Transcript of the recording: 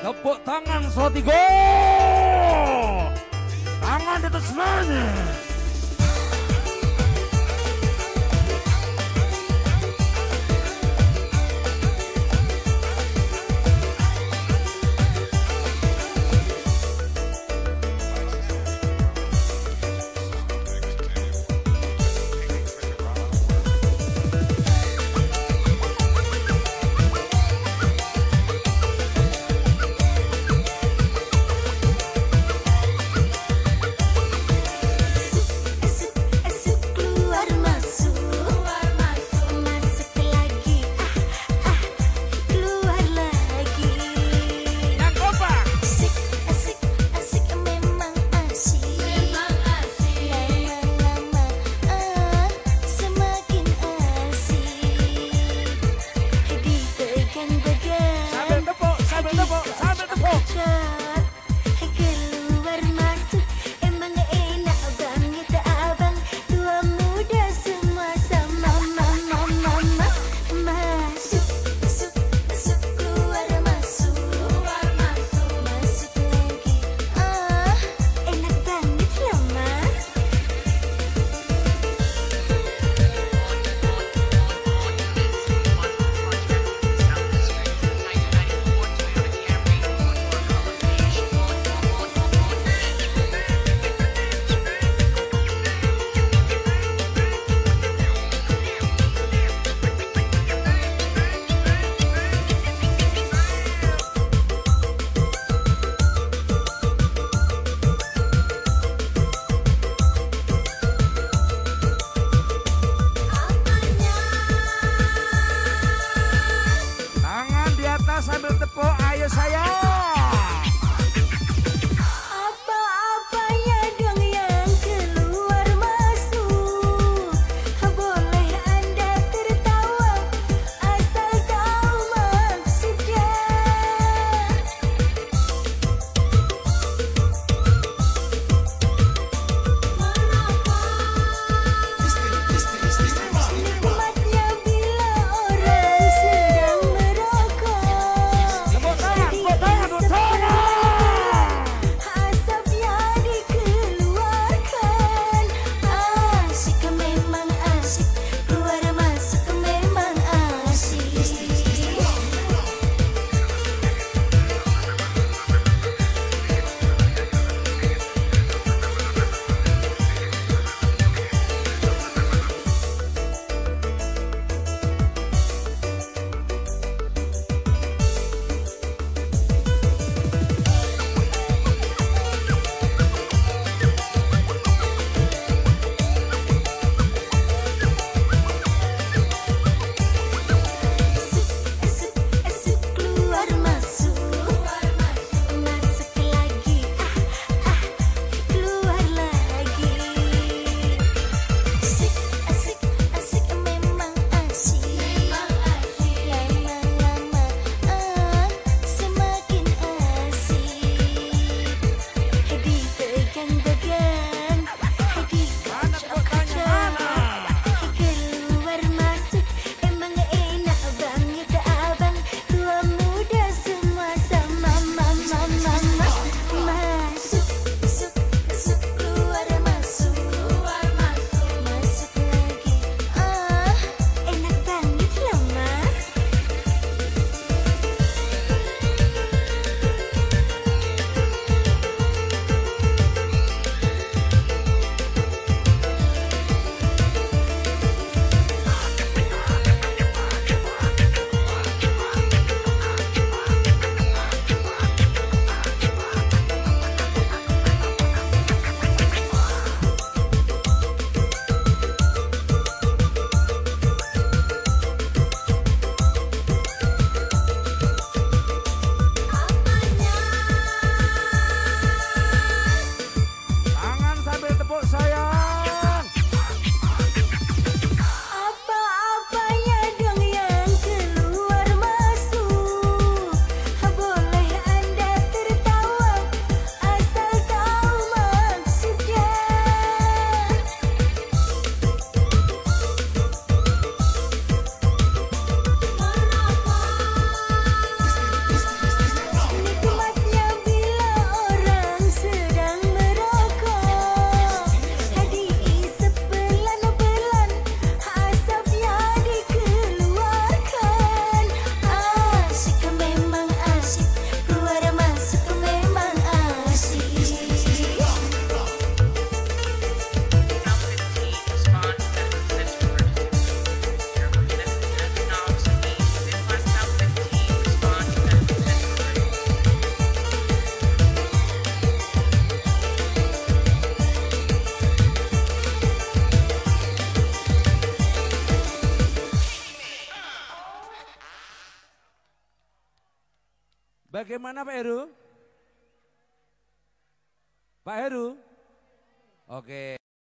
Tepuk tangan Sotigo. Tangan di atas semuanya. Bagaimana Pak Heru? Pak Heru? Oke.